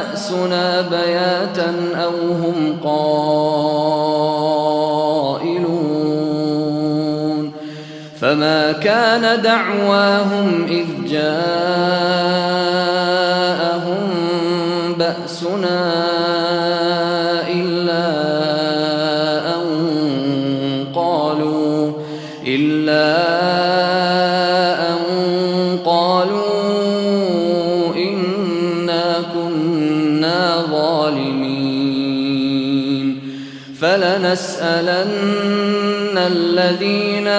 بأسنا بياتا أو هم قائلون فما كان دعواهم إذ جاءهم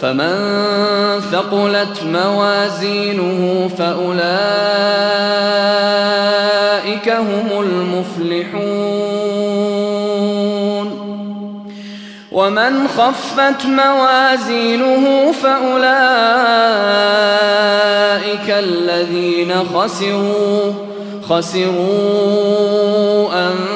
فمن ثقلت موازينه فأولئك هم المفلحون. ومن خفت موازينه فأولئك الذين خسروا خسروا أنفسهم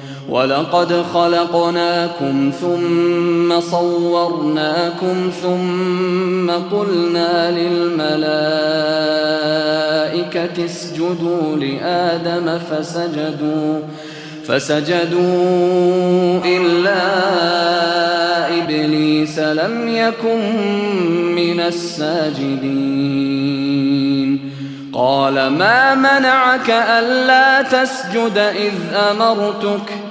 ولقد خلقناكم ثم صورناكم ثم قلنا للملائكة اسجدوا لآدم فسجدوا فسجدوا إلا إبليس لم يكن من الساجدين. قال ما منعك ألا تسجد إذ أمرتك؟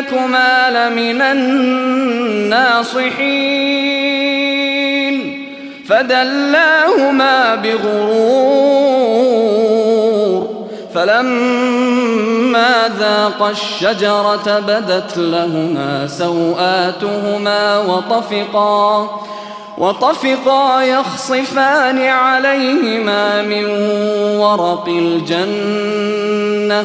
إني لكما لمن الناصحين. فدلاهما بغرور فلما ذاقا الشجرة بدت لهما سوآتهما وطفقا وطفقا يخصفان عليهما من ورق الجنة.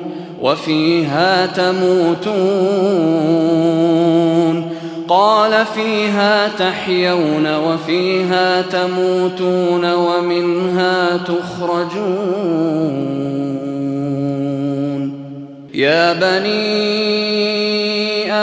وفيها تموتون قال فيها تحيون وفيها تموتون ومنها تخرجون يا بني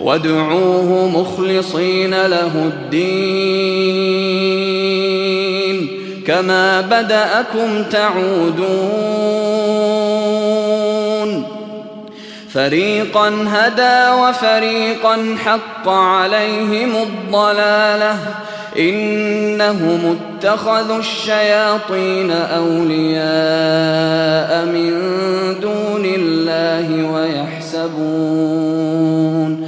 وادعوه مخلصين له الدين. كما بدأكم تعودون. فريقا هدى وفريقا حق عليهم الضلالة. إنهم اتخذوا الشياطين أولياء من دون الله ويحسبون.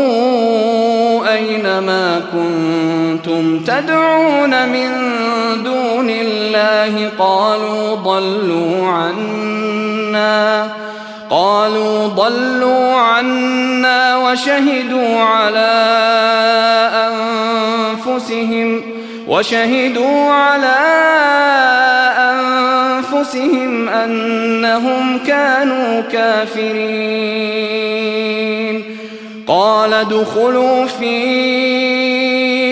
ما كنتم تدعون من دون الله قالوا ضلوا عنا قالوا ضلوا عنا وشهدوا على أنفسهم وشهدوا على أنفسهم أنهم كانوا كافرين. قال ادخلوا في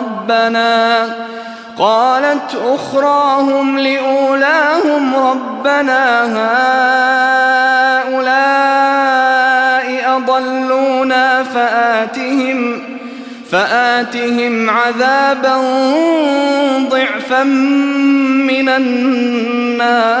ربنا قالت أخراهم لأولاهم ربنا هؤلاء أضلونا فآتهم فآتهم عذابا ضعفا من النار.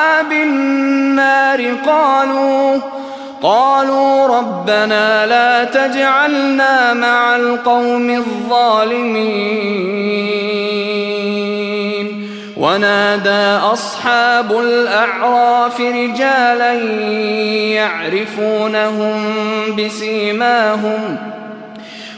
النار قالوا قالوا ربنا لا تجعلنا مع القوم الظالمين. ونادى أصحاب الأعراف رجالا يعرفونهم بسيماهم.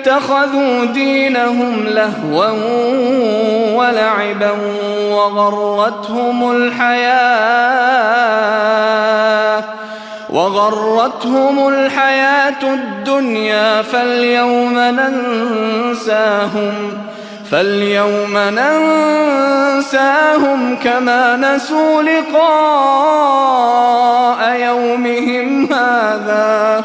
اتخذوا دينهم لهوا ولعبا وغرتهم الحياة وغرتهم الحياة الدنيا فاليوم ننساهم فاليوم ننساهم كما نسوا لقاء يومهم هذا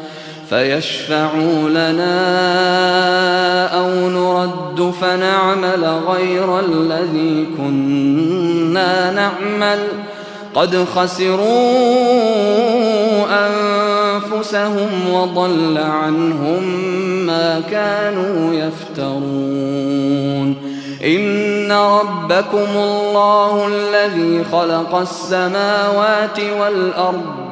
فيشفعوا لنا أو نرد فنعمل غير الذي كنا نعمل. قد خسروا أنفسهم وضل عنهم ما كانوا يفترون. إن ربكم الله الذي خلق السماوات والأرض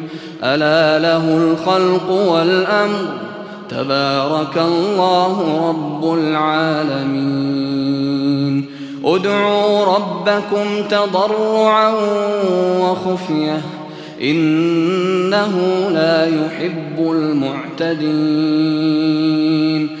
ألا له الخلق والأمر؟ تبارك الله رب العالمين. ادعوا ربكم تضرعا وخفية. إنه لا يحب المعتدين.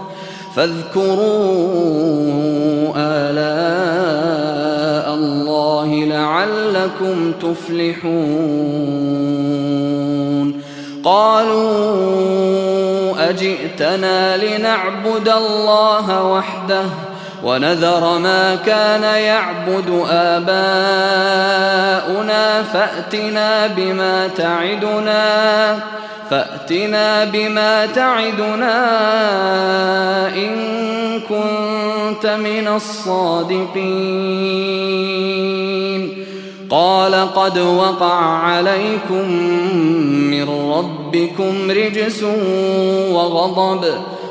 فاذكروا آلاء الله لعلكم تفلحون. قالوا أجئتنا لنعبد الله وحده ونذر ما كان يعبد آباؤنا فأتنا بما تعدنا فأتنا بما تعدنا إن كنت من الصادقين. قال قد وقع عليكم من ربكم رجس وغضب